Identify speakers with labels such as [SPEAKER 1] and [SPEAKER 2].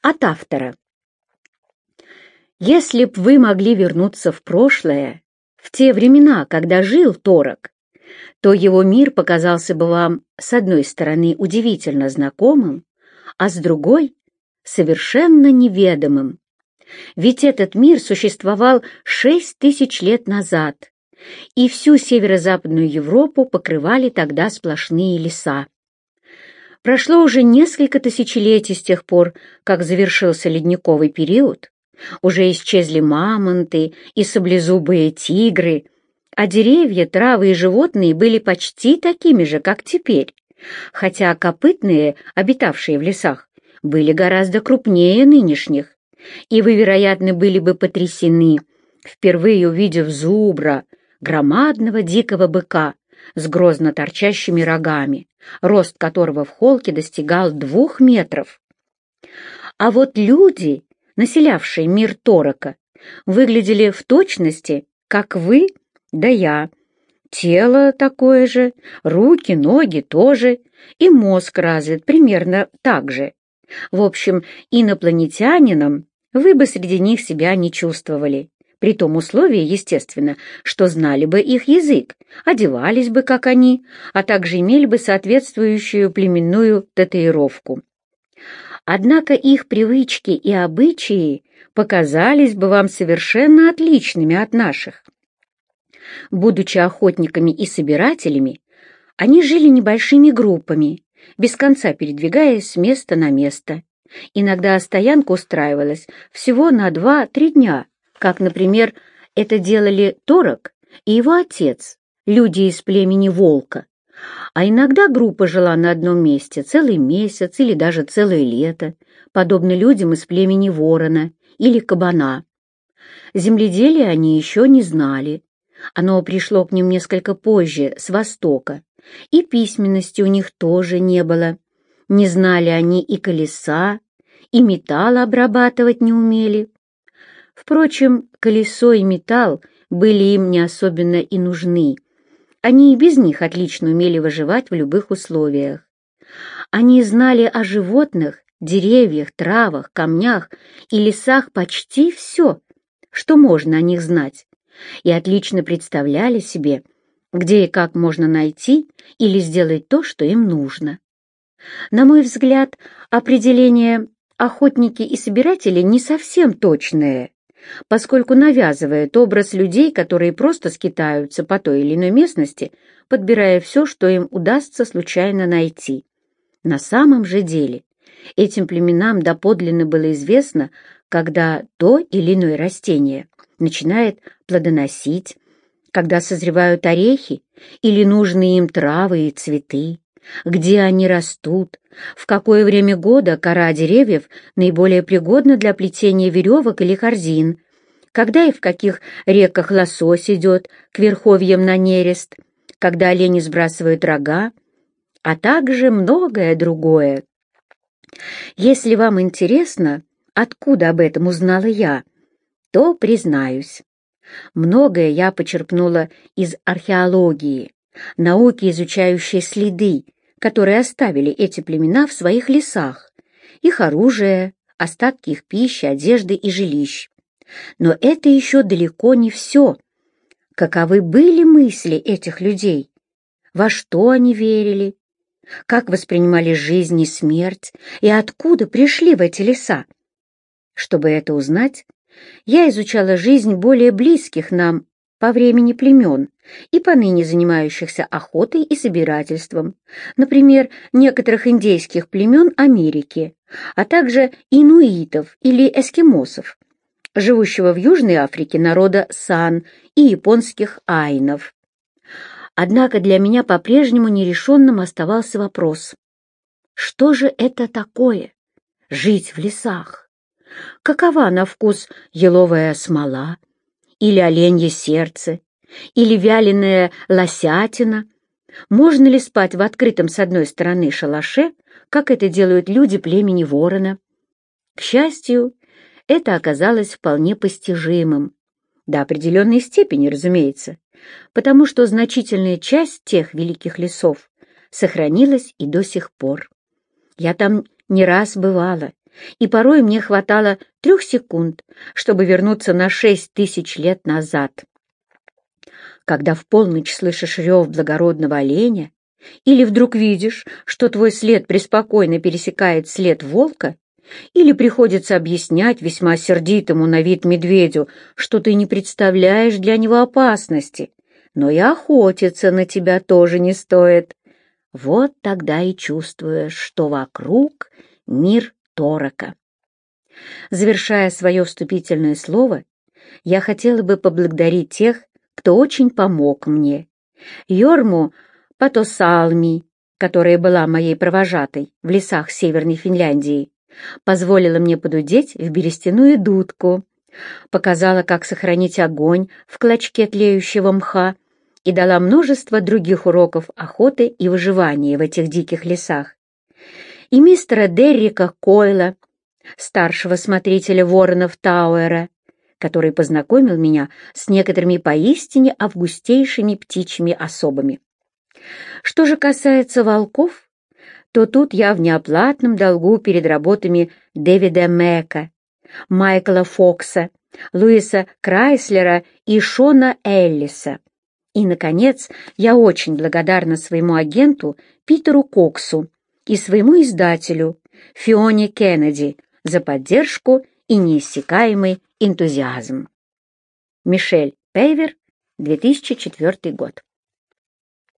[SPEAKER 1] От автора. Если б вы могли вернуться в прошлое, в те времена, когда жил Торок, то его мир показался бы вам с одной стороны удивительно знакомым, а с другой — совершенно неведомым. Ведь этот мир существовал шесть тысяч лет назад, и всю северо-западную Европу покрывали тогда сплошные леса. Прошло уже несколько тысячелетий с тех пор, как завершился ледниковый период, уже исчезли мамонты и саблезубые тигры, а деревья, травы и животные были почти такими же, как теперь, хотя копытные, обитавшие в лесах, были гораздо крупнее нынешних, и вы, вероятно, были бы потрясены, впервые увидев зубра, громадного дикого быка с грозно торчащими рогами, рост которого в холке достигал двух метров. А вот люди, населявшие мир Торока, выглядели в точности, как вы да я. Тело такое же, руки, ноги тоже, и мозг развит примерно так же. В общем, инопланетянином вы бы среди них себя не чувствовали. При том условии, естественно, что знали бы их язык, одевались бы, как они, а также имели бы соответствующую племенную татуировку. Однако их привычки и обычаи показались бы вам совершенно отличными от наших. Будучи охотниками и собирателями, они жили небольшими группами, без конца передвигаясь с места на место. Иногда стоянка устраивалась всего на два-три дня, как, например, это делали Торок и его отец, люди из племени Волка. А иногда группа жила на одном месте целый месяц или даже целое лето, подобно людям из племени Ворона или Кабана. Земледелие они еще не знали. Оно пришло к ним несколько позже, с востока, и письменности у них тоже не было. Не знали они и колеса, и металл обрабатывать не умели. Впрочем, колесо и металл были им не особенно и нужны. Они и без них отлично умели выживать в любых условиях. Они знали о животных, деревьях, травах, камнях и лесах почти все, что можно о них знать, и отлично представляли себе, где и как можно найти или сделать то, что им нужно. На мой взгляд, определение «охотники и собиратели» не совсем точное, поскольку навязывает образ людей, которые просто скитаются по той или иной местности, подбирая все, что им удастся случайно найти. На самом же деле этим племенам доподлинно было известно, когда то или иное растение начинает плодоносить, когда созревают орехи или нужные им травы и цветы, где они растут, в какое время года кора деревьев наиболее пригодна для плетения веревок или корзин, когда и в каких реках лосось идет к верховьям на нерест, когда олени сбрасывают рога, а также многое другое. Если вам интересно, откуда об этом узнала я, то признаюсь. Многое я почерпнула из археологии, науки, изучающей следы, которые оставили эти племена в своих лесах, их оружие, остатки их пищи, одежды и жилищ. Но это еще далеко не все. Каковы были мысли этих людей? Во что они верили? Как воспринимали жизнь и смерть? И откуда пришли в эти леса? Чтобы это узнать, я изучала жизнь более близких нам по времени племен и поныне занимающихся охотой и собирательством, например, некоторых индейских племен Америки, а также инуитов или эскимосов, живущего в Южной Африке народа сан и японских айнов. Однако для меня по-прежнему нерешенным оставался вопрос, что же это такое — жить в лесах? Какова на вкус еловая смола или оленье сердце или вяленая лосятина? Можно ли спать в открытом с одной стороны шалаше, как это делают люди племени ворона? К счастью, это оказалось вполне постижимым. До определенной степени, разумеется, потому что значительная часть тех великих лесов сохранилась и до сих пор. Я там не раз бывала и порой мне хватало трех секунд, чтобы вернуться на шесть тысяч лет назад. Когда в полночь слышишь рев благородного оленя, или вдруг видишь, что твой след преспокойно пересекает след волка, или приходится объяснять весьма сердитому на вид медведю, что ты не представляешь для него опасности, но и охотиться на тебя тоже не стоит. Вот тогда и чувствуешь, что вокруг мир Торока. Завершая свое вступительное слово, я хотела бы поблагодарить тех, кто очень помог мне. Йорму Патосалми, которая была моей провожатой в лесах Северной Финляндии, позволила мне подудеть в берестяную дудку, показала, как сохранить огонь в клочке тлеющего мха и дала множество других уроков охоты и выживания в этих диких лесах. И мистера Деррика Койла, старшего смотрителя воронов Тауэра, который познакомил меня с некоторыми поистине августейшими птичьими особами. Что же касается волков, то тут я в неоплатном долгу перед работами Дэвида Мэка, Майкла Фокса, Луиса Крайслера и Шона Эллиса. И, наконец, я очень благодарна своему агенту Питеру Коксу и своему издателю Фионе Кеннеди за поддержку и неиссякаемый энтузиазм. Мишель Пейвер, 2004 год.